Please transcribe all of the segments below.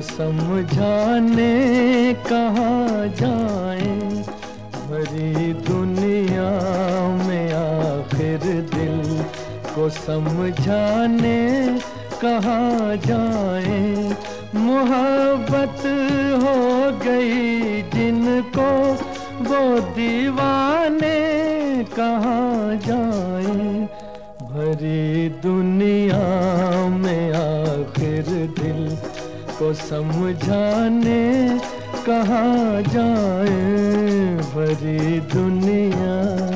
समझाने कहाँ जाए? भरी दुनिया में आखिर दिल को समझाने कहाँ जाए? मोहब्बत हो गई जिनको वो दीवाने कहाँ जाए? भरी दुनिया समझाने कहाँ जाए भरी दुनिया?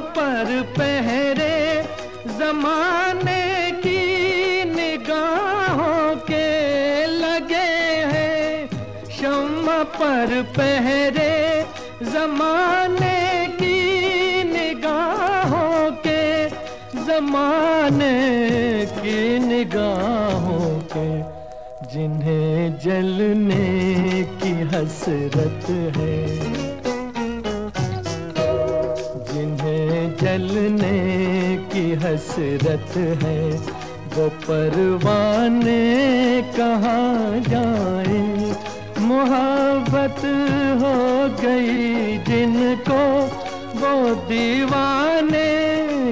पर पहरे जमाने की निगाहों के लगे हैं। शम्मा पर पहरे जमाने की निगाहों के, जमाने की निगाहों के, जिन्हें जलने की हसरत है। जलने की हसरत है, वो परवाने कहाँ जाए? मोहब्बत हो गई जिनको, वो दीवाने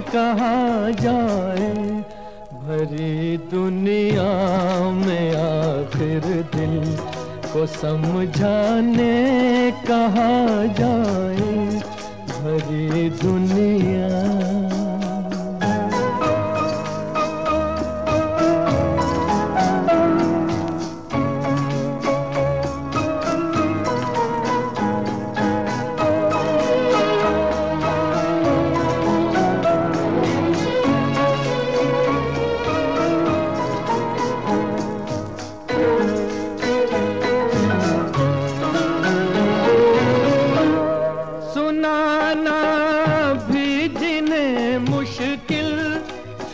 कहाँ जाए? भरी दुनिया में आखिर दिल को समझाने कहाँ जाए? भरी दुनिया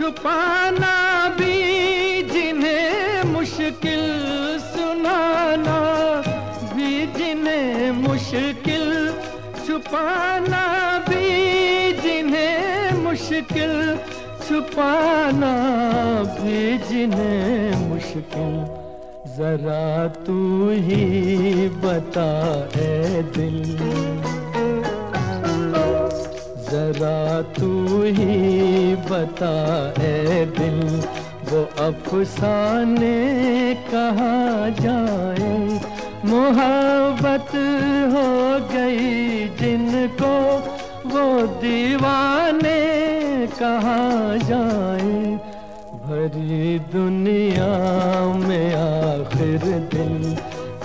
छुपाना भी जिन्हें मुश्किल सुनाना भी जिन्हें मुश्किल छुपाना भी जिन्हें मुश्किल छुपाना भी जिन्हें मुश्किल। जरा तू ही बता है दिल। जरा तू ही बता, ए दिल, वो अफसाने कहाँ जाए? मोहब्बत हो गई जिनको, वो दीवाने कहाँ जाए? भरी दुनिया में आखिर दिल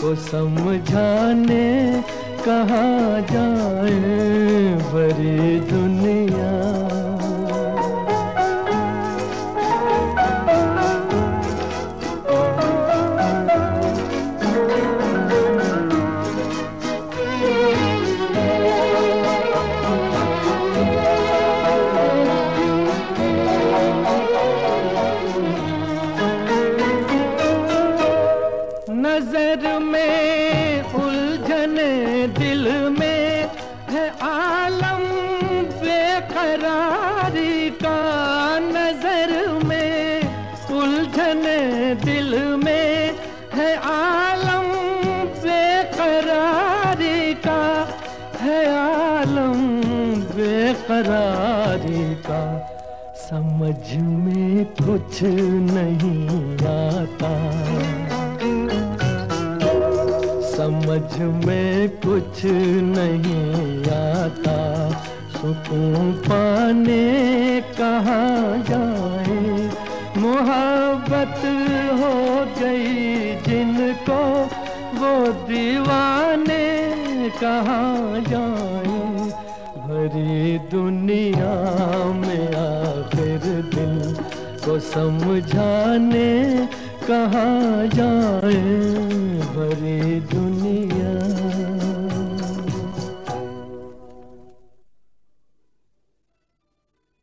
को समझाने कहाँ जाए बड़ी दुनिया बेकरारी का नज़र में उलझन दिल में है आलम बेकरारी का, है आलम बेकरारी का। समझ में कुछ नहीं आता। समझ में कुछ नहीं सुकून पाने कहाँ जाए। मोहब्बत हो गई जिनको, वो दीवाने कहाँ जाए। भरी दुनिया में आखिर दिल को समझाने कहाँ जाए। भरी दुनिया